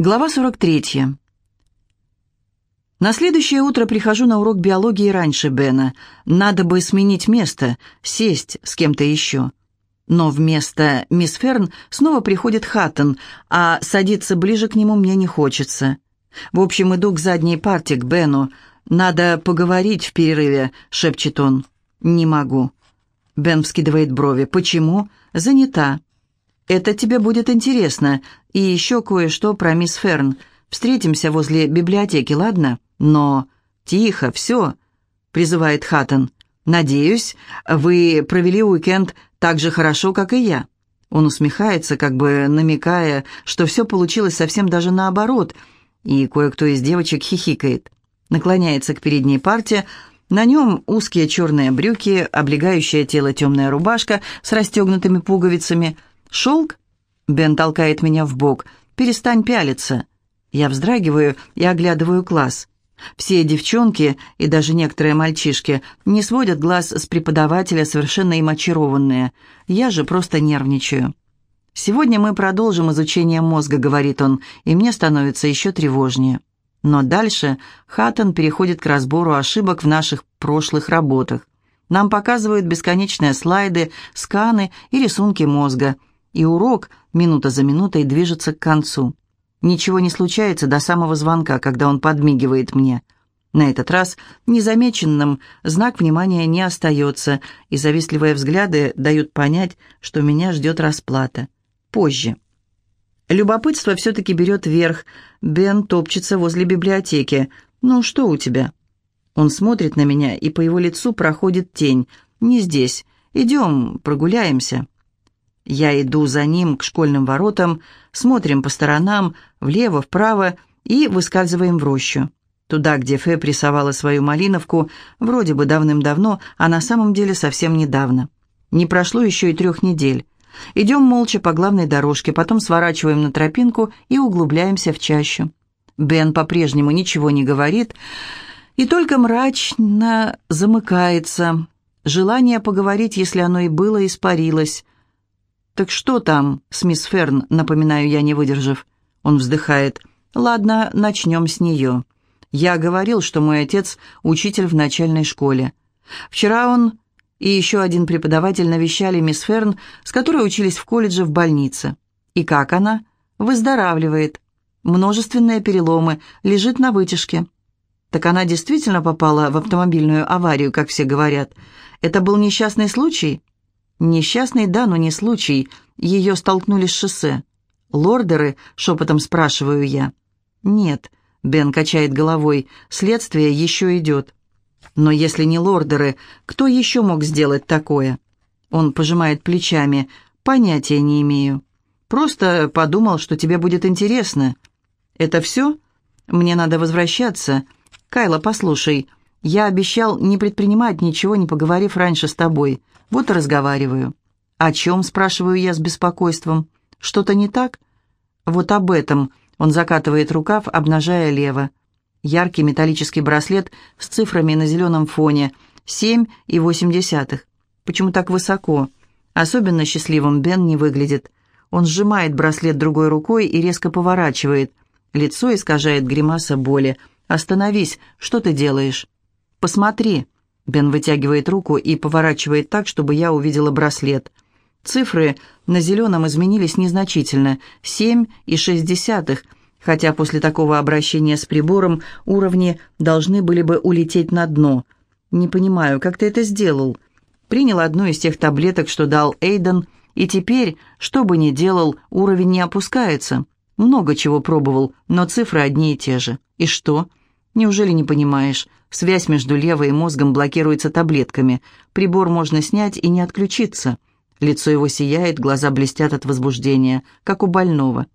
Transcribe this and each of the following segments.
Глава 43. На следующее утро прихожу на урок биологии раньше Бена. Надо бы сменить место, сесть с кем-то еще. Но вместо мисс Ферн снова приходит Хаттон, а садиться ближе к нему мне не хочется. В общем, иду к задней парте, к Бену. «Надо поговорить в перерыве», — шепчет он. «Не могу». Бен вскидывает брови. «Почему?» «Занята». «Это тебе будет интересно. И еще кое-что про мисс Ферн. Встретимся возле библиотеки, ладно? Но...» «Тихо, все», — призывает Хаттон. «Надеюсь, вы провели уикенд так же хорошо, как и я». Он усмехается, как бы намекая, что все получилось совсем даже наоборот, и кое-кто из девочек хихикает. Наклоняется к передней парте, на нем узкие черные брюки, облегающее тело темная рубашка с расстегнутыми пуговицами — «Шелк?» Бен толкает меня в бок. «Перестань пялиться». Я вздрагиваю и оглядываю класс. Все девчонки и даже некоторые мальчишки не сводят глаз с преподавателя, совершенно им очарованные. Я же просто нервничаю. «Сегодня мы продолжим изучение мозга», — говорит он, и мне становится еще тревожнее. Но дальше Хаттон переходит к разбору ошибок в наших прошлых работах. Нам показывают бесконечные слайды, сканы и рисунки мозга — и урок минута за минутой движется к концу. Ничего не случается до самого звонка, когда он подмигивает мне. На этот раз незамеченным знак внимания не остается, и завистливые взгляды дают понять, что меня ждет расплата. Позже. Любопытство все-таки берет верх. Бен топчется возле библиотеки. «Ну, что у тебя?» Он смотрит на меня, и по его лицу проходит тень. «Не здесь. Идем, прогуляемся». Я иду за ним к школьным воротам, смотрим по сторонам, влево, вправо и выскальзываем в рощу. Туда, где Фе прессовала свою малиновку, вроде бы давным-давно, а на самом деле совсем недавно. Не прошло еще и трех недель. Идем молча по главной дорожке, потом сворачиваем на тропинку и углубляемся в чащу. Бен по-прежнему ничего не говорит и только мрачно замыкается. Желание поговорить, если оно и было, испарилось. «Так что там с мисс Ферн?» — напоминаю я, не выдержав. Он вздыхает. «Ладно, начнем с нее. Я говорил, что мой отец — учитель в начальной школе. Вчера он и еще один преподаватель навещали мисс Ферн, с которой учились в колледже в больнице. И как она? Выздоравливает. Множественные переломы, лежит на вытяжке. Так она действительно попала в автомобильную аварию, как все говорят. Это был несчастный случай?» Несчастный, да, но не случай. Ее столкнули с шоссе. «Лордеры?» — шепотом спрашиваю я. «Нет», — Бен качает головой, — «следствие еще идет». «Но если не лордеры, кто еще мог сделать такое?» Он пожимает плечами. «Понятия не имею. Просто подумал, что тебе будет интересно». «Это все? Мне надо возвращаться. Кайла, послушай, я обещал не предпринимать ничего, не поговорив раньше с тобой. Вот и разговариваю. «О чем?» – спрашиваю я с беспокойством. «Что-то не так?» «Вот об этом». Он закатывает рукав, обнажая лево. Яркий металлический браслет с цифрами на зеленом фоне. Семь и восемь десятых. Почему так высоко? Особенно счастливым Бен не выглядит. Он сжимает браслет другой рукой и резко поворачивает. Лицо искажает гримаса боли. «Остановись! Что ты делаешь?» «Посмотри!» Бен вытягивает руку и поворачивает так, чтобы я увидела браслет. Цифры на зеленом изменились незначительно – семь и шесть десятых, хотя после такого обращения с прибором уровни должны были бы улететь на дно. Не понимаю, как ты это сделал? Принял одну из тех таблеток, что дал Эйден, и теперь, что бы ни делал, уровень не опускается. Много чего пробовал, но цифры одни и те же. И что? Неужели не понимаешь? Связь между левой и мозгом блокируется таблетками. Прибор можно снять и не отключиться. Лицо его сияет, глаза блестят от возбуждения, как у больного.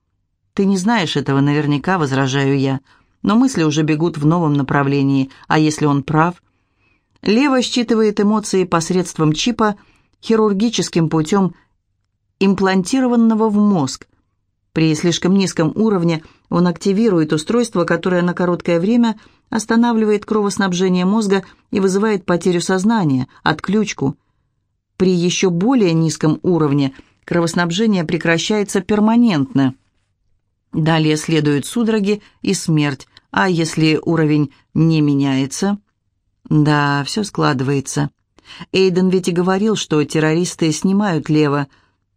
«Ты не знаешь этого наверняка», — возражаю я. Но мысли уже бегут в новом направлении. А если он прав? Лево считывает эмоции посредством чипа, хирургическим путем имплантированного в мозг. При слишком низком уровне он активирует устройство, которое на короткое время останавливает кровоснабжение мозга и вызывает потерю сознания, отключку. При еще более низком уровне кровоснабжение прекращается перманентно. Далее следуют судороги и смерть, а если уровень не меняется? Да, все складывается. Эйден ведь и говорил, что террористы снимают лево.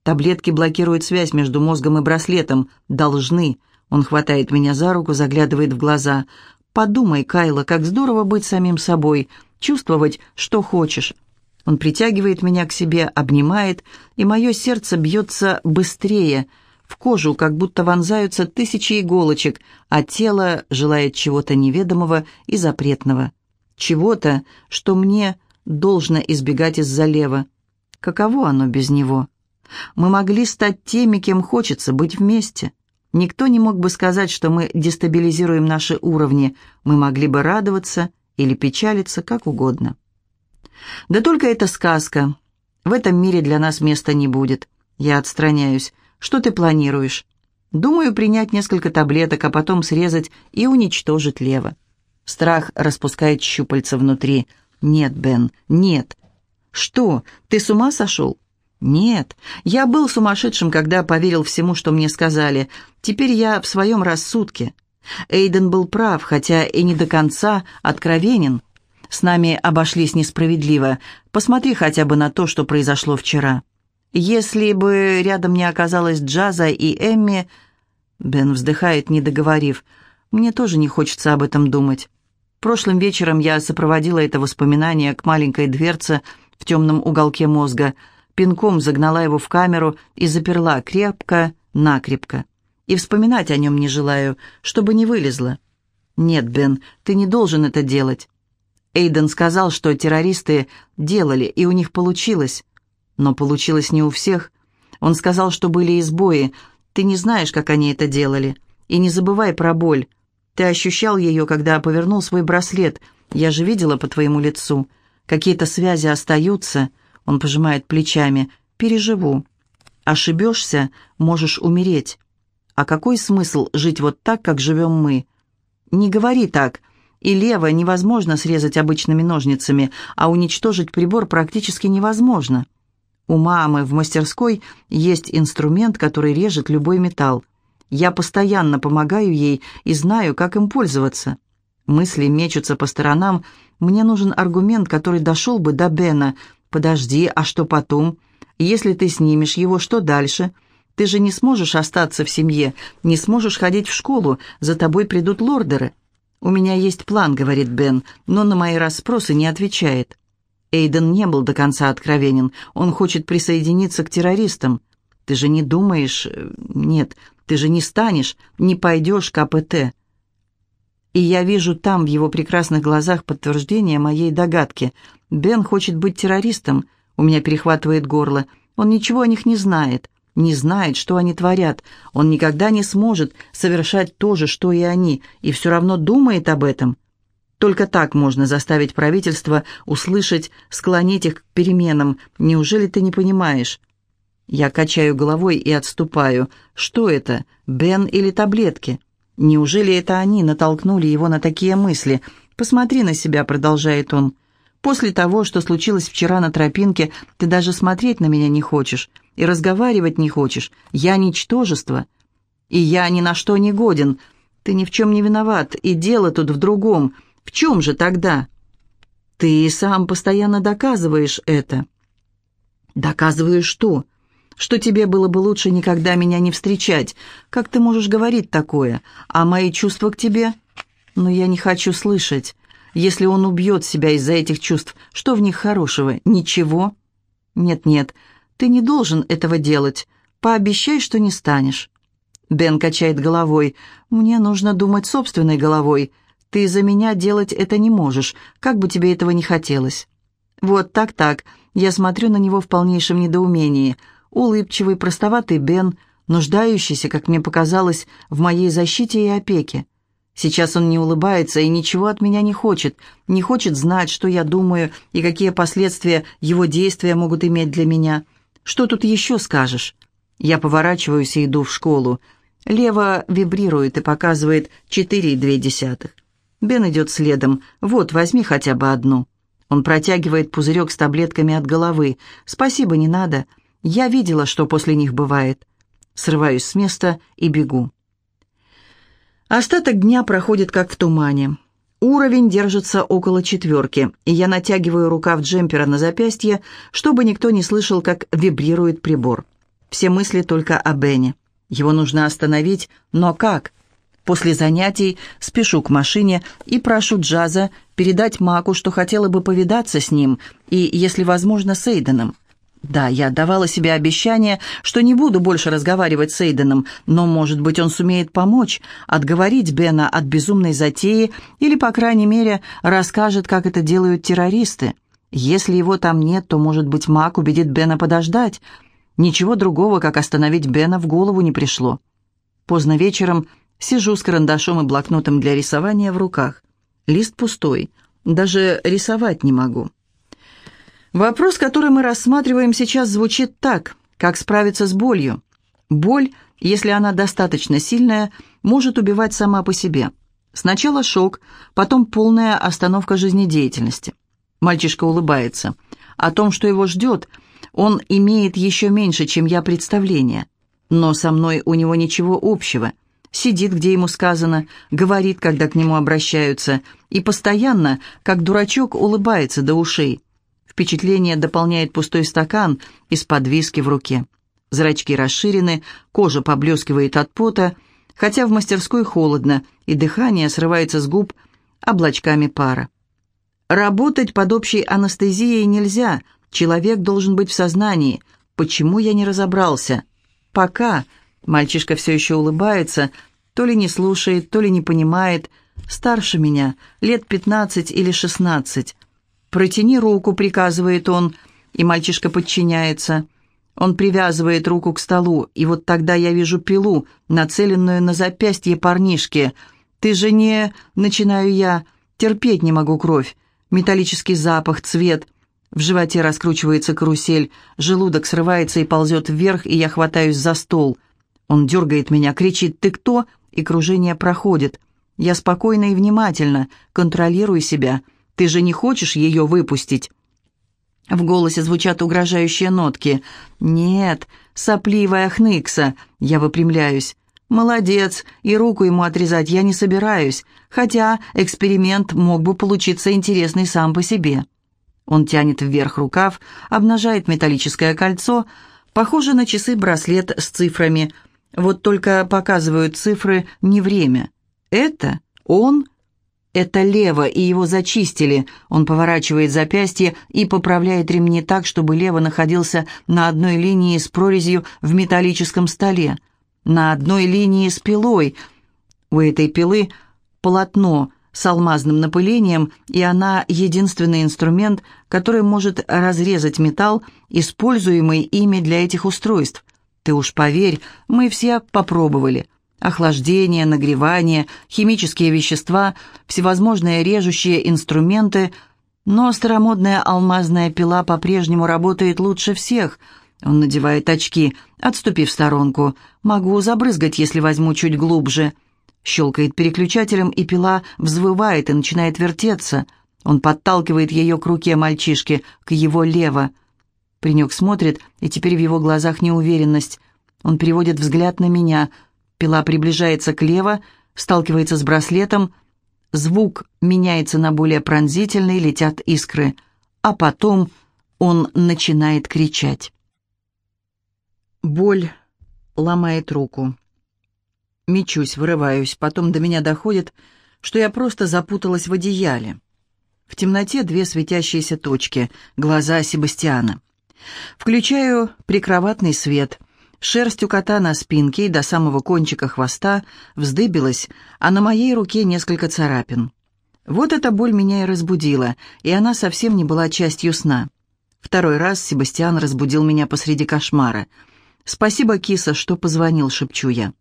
Таблетки блокируют связь между мозгом и браслетом. Должны. Он хватает меня за руку, заглядывает в глаза. «Подумай, Кайла, как здорово быть самим собой, чувствовать, что хочешь». Он притягивает меня к себе, обнимает, и мое сердце бьется быстрее. В кожу как будто вонзаются тысячи иголочек, а тело желает чего-то неведомого и запретного. Чего-то, что мне должно избегать из-за лева. Каково оно без него? Мы могли стать теми, кем хочется, быть вместе. Никто не мог бы сказать, что мы дестабилизируем наши уровни. Мы могли бы радоваться или печалиться, как угодно. Да только это сказка. В этом мире для нас места не будет. Я отстраняюсь. Что ты планируешь? Думаю, принять несколько таблеток, а потом срезать и уничтожить лево. Страх распускает щупальца внутри. Нет, Бен, нет. Что, ты с ума сошел? Нет, я был сумасшедшим, когда поверил всему, что мне сказали. Теперь я в своем рассудке. Эйден был прав, хотя и не до конца откровенен. С нами обошлись несправедливо. Посмотри хотя бы на то, что произошло вчера. Если бы рядом не оказалось Джаза и Эмми... Бен вздыхает, не договорив. Мне тоже не хочется об этом думать. Прошлым вечером я сопроводила это воспоминание к маленькой дверце в темном уголке мозга — пинком загнала его в камеру и заперла крепко-накрепко. И вспоминать о нем не желаю, чтобы не вылезло. «Нет, Бен, ты не должен это делать». Эйден сказал, что террористы делали, и у них получилось. Но получилось не у всех. Он сказал, что были избои. Ты не знаешь, как они это делали. И не забывай про боль. Ты ощущал ее, когда повернул свой браслет. Я же видела по твоему лицу. Какие-то связи остаются, — он пожимает плечами. «Переживу. Ошибешься, можешь умереть. А какой смысл жить вот так, как живем мы? Не говори так. И лево невозможно срезать обычными ножницами, а уничтожить прибор практически невозможно. У мамы в мастерской есть инструмент, который режет любой металл. Я постоянно помогаю ей и знаю, как им пользоваться. Мысли мечутся по сторонам. Мне нужен аргумент, который дошел бы до Бена, «Подожди, а что потом? Если ты снимешь его, что дальше? Ты же не сможешь остаться в семье, не сможешь ходить в школу, за тобой придут лордеры». «У меня есть план», — говорит Бен, но на мои расспросы не отвечает. Эйден не был до конца откровенен. Он хочет присоединиться к террористам. Ты же не думаешь... Э, нет, ты же не станешь, не пойдешь к АПТ. И я вижу там в его прекрасных глазах подтверждение моей догадки. Бен хочет быть террористом. У меня перехватывает горло. Он ничего о них не знает. Не знает, что они творят. Он никогда не сможет совершать то же, что и они, и все равно думает об этом. Только так можно заставить правительство услышать, склонить их к переменам. Неужели ты не понимаешь? Я качаю головой и отступаю. Что это, Бен или таблетки? Неужели это они натолкнули его на такие мысли? «Посмотри на себя», — продолжает он. «После того, что случилось вчера на тропинке, ты даже смотреть на меня не хочешь и разговаривать не хочешь. Я ничтожество, и я ни на что не годен. Ты ни в чем не виноват, и дело тут в другом. В чем же тогда?» «Ты сам постоянно доказываешь это». «Доказываешь что?» что тебе было бы лучше никогда меня не встречать. Как ты можешь говорить такое? А мои чувства к тебе? Но я не хочу слышать. Если он убьет себя из-за этих чувств, что в них хорошего? Ничего? Нет-нет, ты не должен этого делать. Пообещай, что не станешь. Бен качает головой. Мне нужно думать собственной головой. Ты за меня делать это не можешь, как бы тебе этого не хотелось. Вот так-так. Я смотрю на него в полнейшем недоумении – улыбчивый, простоватый Бен, нуждающийся, как мне показалось, в моей защите и опеке. Сейчас он не улыбается и ничего от меня не хочет, не хочет знать, что я думаю и какие последствия его действия могут иметь для меня. Что тут еще скажешь? Я поворачиваюсь и иду в школу. Лево вибрирует и показывает четыре и две десятых. Бен идет следом. «Вот, возьми хотя бы одну». Он протягивает пузырек с таблетками от головы. «Спасибо, не надо. Я видела, что после них бывает. Срываюсь с места и бегу. Остаток дня проходит как в тумане. Уровень держится около четверки, и я натягиваю рукав джемпера на запястье, чтобы никто не слышал, как вибрирует прибор. Все мысли только о Бене. Его нужно остановить, но как? После занятий спешу к машине и прошу Джаза передать Маку, что хотела бы повидаться с ним и, если возможно, с Эйденом. Да, я давала себе обещание, что не буду больше разговаривать с Эйденом, но, может быть, он сумеет помочь, отговорить Бена от безумной затеи или, по крайней мере, расскажет, как это делают террористы. Если его там нет, то, может быть, Мак убедит Бена подождать. Ничего другого, как остановить Бена, в голову не пришло. Поздно вечером сижу с карандашом и блокнотом для рисования в руках. Лист пустой, даже рисовать не могу. Вопрос, который мы рассматриваем сейчас, звучит так. Как справиться с болью? Боль, если она достаточно сильная, может убивать сама по себе. Сначала шок, потом полная остановка жизнедеятельности. Мальчишка улыбается. О том, что его ждет, он имеет еще меньше, чем я представление. Но со мной у него ничего общего. Сидит, где ему сказано, говорит, когда к нему обращаются, и постоянно, как дурачок, улыбается до ушей. Впечатление дополняет пустой стакан из-под виски в руке. Зрачки расширены, кожа поблескивает от пота, хотя в мастерской холодно, и дыхание срывается с губ облачками пара. Работать под общей анестезией нельзя, человек должен быть в сознании. Почему я не разобрался? Пока. Мальчишка все еще улыбается, то ли не слушает, то ли не понимает. Старше меня, лет пятнадцать или шестнадцать. «Протяни руку», — приказывает он, и мальчишка подчиняется. Он привязывает руку к столу, и вот тогда я вижу пилу, нацеленную на запястье парнишки. «Ты же не...» — начинаю я. «Терпеть не могу кровь. Металлический запах, цвет». В животе раскручивается карусель, желудок срывается и ползет вверх, и я хватаюсь за стол. Он дергает меня, кричит «Ты кто?» и кружение проходит. Я спокойно и внимательно, контролирую себя — ты же не хочешь ее выпустить?» В голосе звучат угрожающие нотки. «Нет, сопливая хныкса!» Я выпрямляюсь. «Молодец, и руку ему отрезать я не собираюсь, хотя эксперимент мог бы получиться интересный сам по себе». Он тянет вверх рукав, обнажает металлическое кольцо, похоже на часы-браслет с цифрами. Вот только показывают цифры не время. Это он это лево, и его зачистили. Он поворачивает запястье и поправляет ремни так, чтобы лево находился на одной линии с прорезью в металлическом столе. На одной линии с пилой. У этой пилы полотно с алмазным напылением, и она единственный инструмент, который может разрезать металл, используемый ими для этих устройств. Ты уж поверь, мы все попробовали. Охлаждение, нагревание, химические вещества, всевозможные режущие инструменты, но старомодная алмазная пила по-прежнему работает лучше всех. Он надевает очки, отступив в сторонку. «Могу забрызгать, если возьму чуть глубже». Щелкает переключателем, и пила взвывает и начинает вертеться. Он подталкивает ее к руке мальчишки, к его лево. Принек смотрит, и теперь в его глазах неуверенность. Он переводит взгляд на меня — Пила приближается к лево, сталкивается с браслетом, звук меняется на более пронзительный, летят искры, а потом он начинает кричать. Боль ломает руку. Мечусь, вырываюсь, потом до меня доходит, что я просто запуталась в одеяле. В темноте две светящиеся точки, глаза Себастьяна. Включаю прикроватный свет, Шерсть у кота на спинке и до самого кончика хвоста вздыбилась, а на моей руке несколько царапин. Вот эта боль меня и разбудила, и она совсем не была частью сна. Второй раз Себастьян разбудил меня посреди кошмара. «Спасибо, киса, что позвонил», — шепчу я.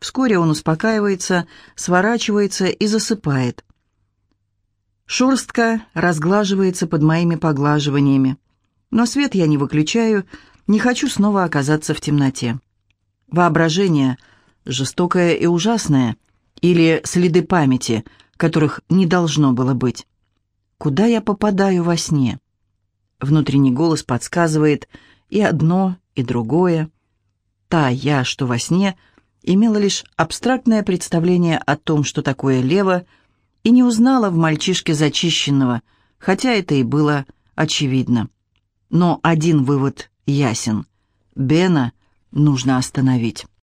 Вскоре он успокаивается, сворачивается и засыпает. Шерстка разглаживается под моими поглаживаниями. Но свет я не выключаю, — не хочу снова оказаться в темноте. Воображение жестокое и ужасное, или следы памяти, которых не должно было быть. Куда я попадаю во сне? Внутренний голос подсказывает и одно, и другое. Та я, что во сне, имела лишь абстрактное представление о том, что такое лево, и не узнала в мальчишке зачищенного, хотя это и было очевидно. Но один вывод ясен. Бена нужно остановить.